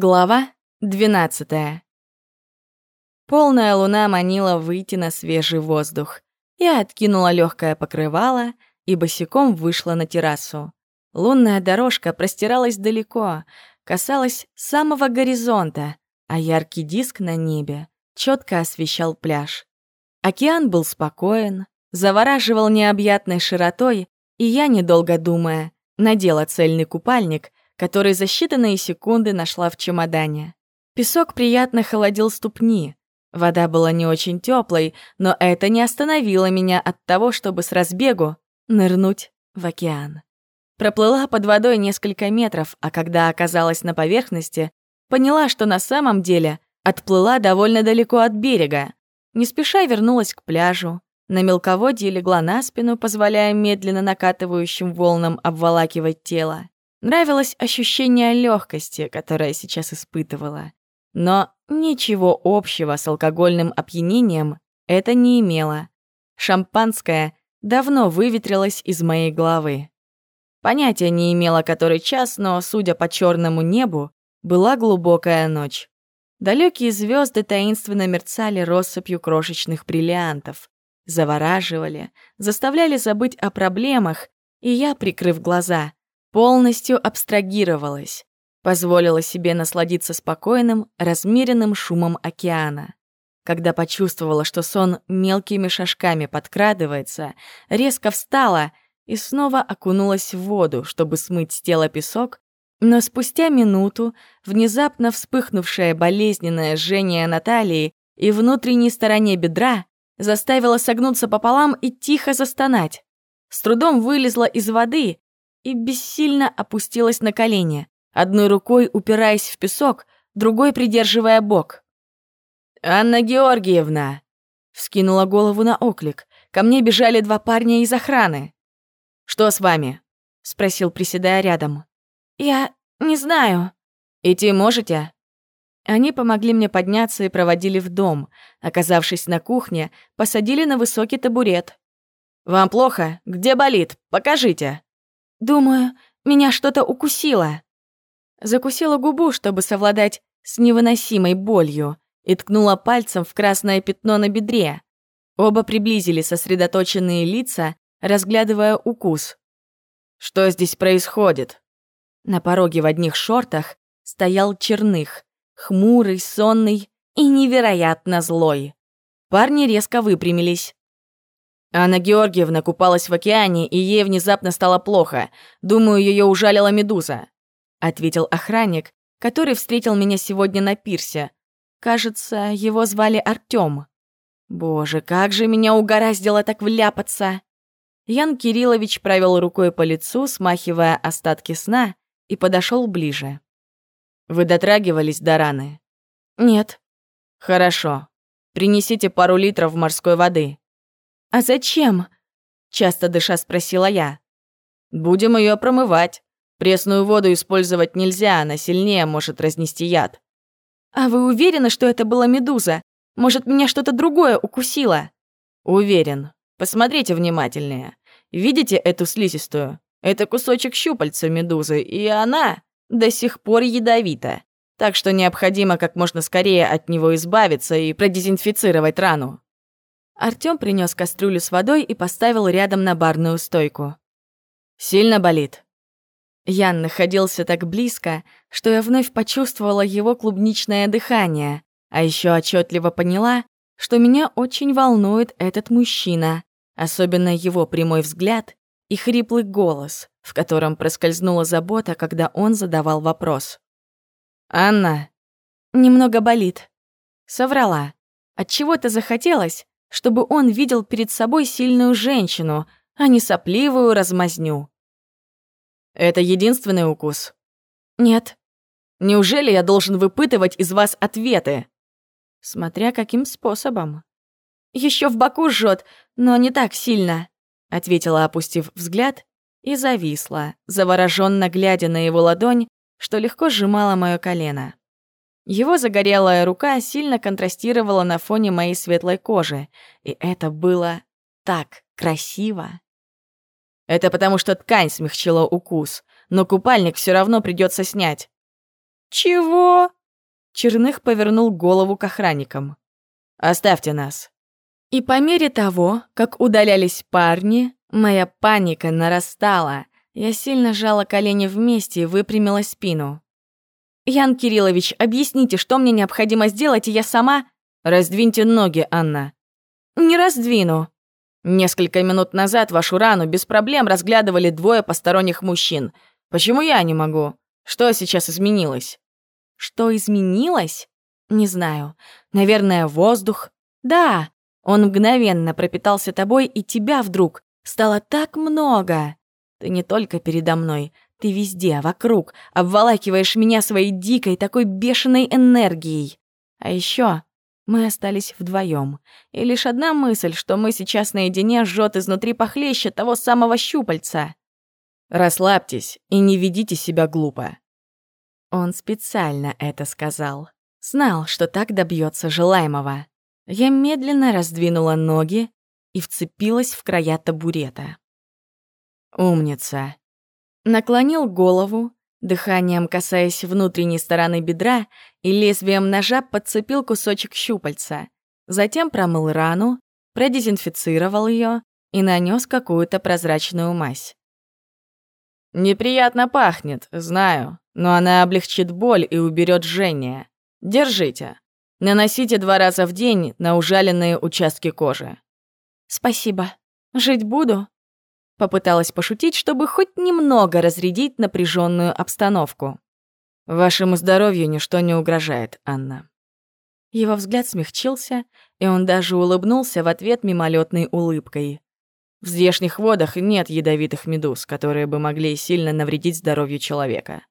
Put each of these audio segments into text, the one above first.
Глава 12 Полная луна манила выйти на свежий воздух. Я откинула легкое покрывало и босиком вышла на террасу. Лунная дорожка простиралась далеко, касалась самого горизонта, а яркий диск на небе четко освещал пляж. Океан был спокоен, завораживал необъятной широтой, и я, недолго думая, надела цельный купальник — который за считанные секунды нашла в чемодане. Песок приятно холодил ступни. Вода была не очень теплой, но это не остановило меня от того, чтобы с разбегу нырнуть в океан. Проплыла под водой несколько метров, а когда оказалась на поверхности, поняла, что на самом деле отплыла довольно далеко от берега. Не спеша вернулась к пляжу. На мелководье легла на спину, позволяя медленно накатывающим волнам обволакивать тело. Нравилось ощущение легкости, которое сейчас испытывала. Но ничего общего с алкогольным опьянением это не имело. Шампанское давно выветрилось из моей головы. Понятия не имела, который час, но, судя по черному небу, была глубокая ночь. Далекие звезды таинственно мерцали россыпью крошечных бриллиантов, завораживали, заставляли забыть о проблемах, и я, прикрыв глаза, полностью абстрагировалась, позволила себе насладиться спокойным, размеренным шумом океана. Когда почувствовала, что сон мелкими шажками подкрадывается, резко встала и снова окунулась в воду, чтобы смыть с тела песок, но спустя минуту внезапно вспыхнувшее болезненное жжение на талии и внутренней стороне бедра заставило согнуться пополам и тихо застонать. С трудом вылезла из воды и бессильно опустилась на колени, одной рукой упираясь в песок, другой придерживая бок. «Анна Георгиевна!» Вскинула голову на оклик. Ко мне бежали два парня из охраны. «Что с вами?» — спросил, приседая рядом. «Я не знаю». «Идти можете?» Они помогли мне подняться и проводили в дом. Оказавшись на кухне, посадили на высокий табурет. «Вам плохо? Где болит? Покажите!» Думаю, меня что-то укусило. Закусила губу, чтобы совладать с невыносимой болью, и ткнула пальцем в красное пятно на бедре. Оба приблизили сосредоточенные лица, разглядывая укус. «Что здесь происходит?» На пороге в одних шортах стоял черных, хмурый, сонный и невероятно злой. Парни резко выпрямились. Анна Георгиевна купалась в океане, и ей внезапно стало плохо. Думаю, ее ужалила медуза», — ответил охранник, который встретил меня сегодня на пирсе. Кажется, его звали Артём. Боже, как же меня угораздило так вляпаться! Ян Кириллович провел рукой по лицу, смахивая остатки сна, и подошел ближе. «Вы дотрагивались до раны?» «Нет». «Хорошо. Принесите пару литров морской воды. «А зачем?» — часто дыша спросила я. «Будем ее промывать. Пресную воду использовать нельзя, она сильнее может разнести яд». «А вы уверены, что это была медуза? Может, меня что-то другое укусило?» «Уверен. Посмотрите внимательнее. Видите эту слизистую? Это кусочек щупальца медузы, и она до сих пор ядовита. Так что необходимо как можно скорее от него избавиться и продезинфицировать рану. Артём принёс кастрюлю с водой и поставил рядом на барную стойку. «Сильно болит?» Ян находился так близко, что я вновь почувствовала его клубничное дыхание, а ещё отчётливо поняла, что меня очень волнует этот мужчина, особенно его прямой взгляд и хриплый голос, в котором проскользнула забота, когда он задавал вопрос. «Анна?» «Немного болит». Соврала. Отчего-то захотелось, чтобы он видел перед собой сильную женщину, а не сопливую размазню. Это единственный укус? Нет. Неужели я должен выпытывать из вас ответы? Смотря каким способом. Еще в боку жжет, но не так сильно, ответила, опустив взгляд, и зависла, завороженно глядя на его ладонь, что легко сжимала мое колено. Его загорелая рука сильно контрастировала на фоне моей светлой кожи, и это было так красиво. Это потому, что ткань смягчила укус, но купальник все равно придется снять. «Чего?» Черных повернул голову к охранникам. «Оставьте нас». И по мере того, как удалялись парни, моя паника нарастала. Я сильно сжала колени вместе и выпрямила спину. «Ян Кириллович, объясните, что мне необходимо сделать, и я сама...» «Раздвиньте ноги, Анна». «Не раздвину». Несколько минут назад вашу рану без проблем разглядывали двое посторонних мужчин. Почему я не могу? Что сейчас изменилось? Что изменилось? Не знаю. Наверное, воздух. Да, он мгновенно пропитался тобой, и тебя вдруг стало так много. Ты не только передо мной, ты везде, вокруг, обволакиваешь меня своей дикой, такой бешеной энергией. А еще мы остались вдвоем, и лишь одна мысль, что мы сейчас наедине, жжет изнутри похлеще того самого щупальца. Расслабьтесь и не ведите себя глупо. Он специально это сказал. Знал, что так добьется желаемого. Я медленно раздвинула ноги и вцепилась в края табурета. «Умница!» Наклонил голову, дыханием касаясь внутренней стороны бедра и лезвием ножа подцепил кусочек щупальца. Затем промыл рану, продезинфицировал ее и нанес какую-то прозрачную мазь. «Неприятно пахнет, знаю, но она облегчит боль и уберет жжение. Держите. Наносите два раза в день на ужаленные участки кожи». «Спасибо. Жить буду?» Попыталась пошутить, чтобы хоть немного разрядить напряженную обстановку. «Вашему здоровью ничто не угрожает, Анна». Его взгляд смягчился, и он даже улыбнулся в ответ мимолетной улыбкой. В здешних водах нет ядовитых медуз, которые бы могли сильно навредить здоровью человека.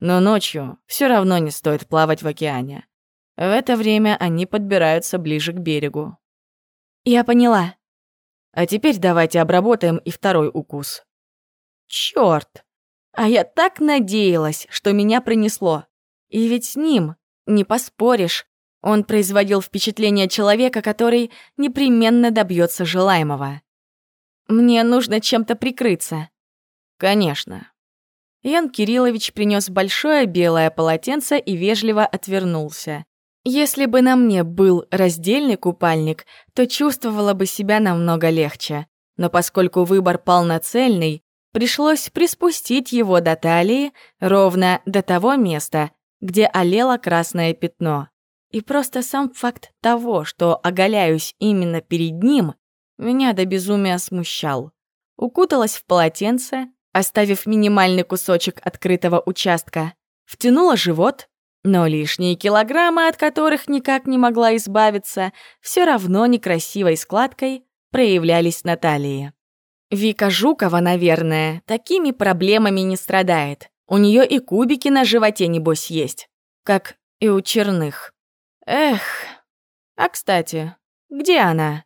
Но ночью все равно не стоит плавать в океане. В это время они подбираются ближе к берегу. «Я поняла», а теперь давайте обработаем и второй укус. Чёрт! А я так надеялась, что меня пронесло. И ведь с ним, не поспоришь, он производил впечатление человека, который непременно добьется желаемого. Мне нужно чем-то прикрыться. Конечно. Ян Кириллович принес большое белое полотенце и вежливо отвернулся. Если бы на мне был раздельный купальник, то чувствовала бы себя намного легче. Но поскольку выбор пал пришлось приспустить его до талии ровно до того места, где олело красное пятно. И просто сам факт того, что оголяюсь именно перед ним, меня до безумия смущал. Укуталась в полотенце, оставив минимальный кусочек открытого участка, втянула живот, но лишние килограммы, от которых никак не могла избавиться, все равно некрасивой складкой проявлялись на талии. Вика Жукова, наверное, такими проблемами не страдает. У нее и кубики на животе, небось, есть. Как и у черных. Эх. А, кстати, где она?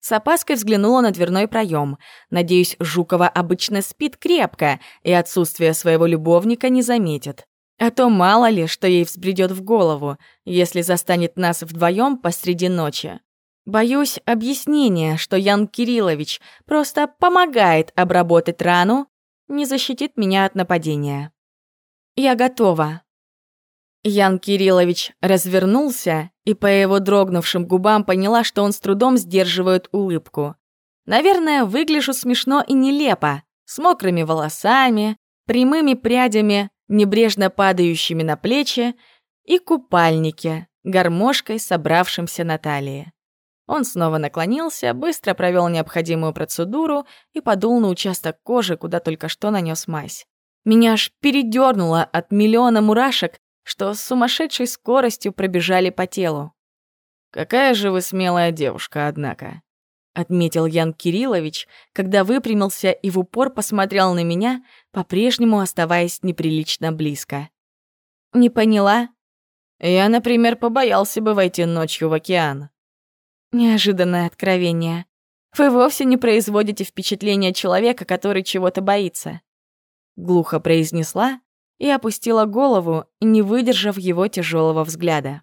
С опаской взглянула на дверной проем. Надеюсь, Жукова обычно спит крепко и отсутствие своего любовника не заметит. А то мало ли, что ей взбредет в голову, если застанет нас вдвоем посреди ночи. Боюсь, объяснение, что Ян Кириллович просто помогает обработать рану, не защитит меня от нападения. Я готова. Ян Кириллович развернулся, и по его дрогнувшим губам поняла, что он с трудом сдерживает улыбку. Наверное, выгляжу смешно и нелепо, с мокрыми волосами, прямыми прядями небрежно падающими на плечи, и купальнике, гармошкой, собравшимся на талии. Он снова наклонился, быстро провел необходимую процедуру и подул на участок кожи, куда только что нанес мазь. Меня аж передернуло от миллиона мурашек, что с сумасшедшей скоростью пробежали по телу. «Какая же вы смелая девушка, однако», — отметил Ян Кириллович, когда выпрямился и в упор посмотрел на меня, по-прежнему оставаясь неприлично близко. «Не поняла?» «Я, например, побоялся бы войти ночью в океан». Неожиданное откровение. Вы вовсе не производите впечатление человека, который чего-то боится. Глухо произнесла и опустила голову, не выдержав его тяжелого взгляда.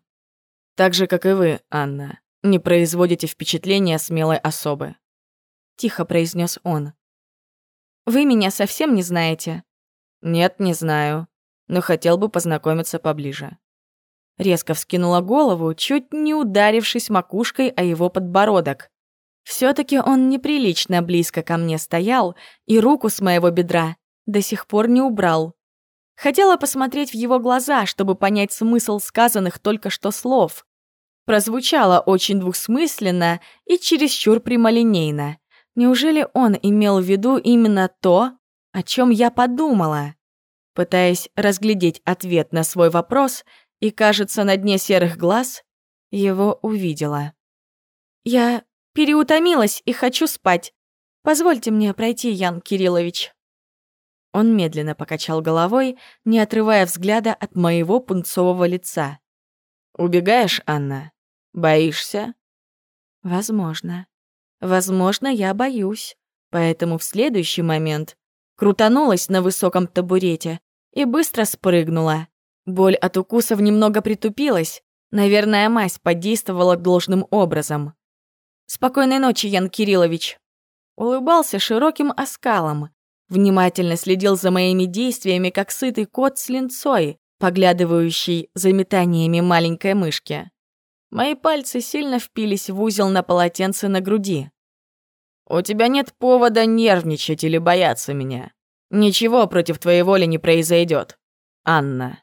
Так же, как и вы, Анна не производите впечатления смелой особы», — тихо произнес он. «Вы меня совсем не знаете?» «Нет, не знаю. но хотел бы познакомиться поближе. Резко вскинула голову, чуть не ударившись макушкой о его подбородок. все таки он неприлично близко ко мне стоял и руку с моего бедра до сих пор не убрал. Хотела посмотреть в его глаза, чтобы понять смысл сказанных только что слов. Прозвучало очень двусмысленно и чересчур прямолинейно. Неужели он имел в виду именно то, о чем я подумала? Пытаясь разглядеть ответ на свой вопрос, и, кажется, на дне серых глаз его увидела. «Я переутомилась и хочу спать. Позвольте мне пройти, Ян Кириллович». Он медленно покачал головой, не отрывая взгляда от моего пунцового лица. «Убегаешь, Анна? Боишься?» «Возможно. Возможно, я боюсь. Поэтому в следующий момент крутанулась на высоком табурете и быстро спрыгнула. Боль от укусов немного притупилась. Наверное, мазь подействовала должным образом. «Спокойной ночи, Ян Кириллович!» Улыбался широким оскалом. Внимательно следил за моими действиями, как сытый кот с линцой, поглядывающий за метаниями маленькой мышки. Мои пальцы сильно впились в узел на полотенце на груди. «У тебя нет повода нервничать или бояться меня. Ничего против твоей воли не произойдет, Анна».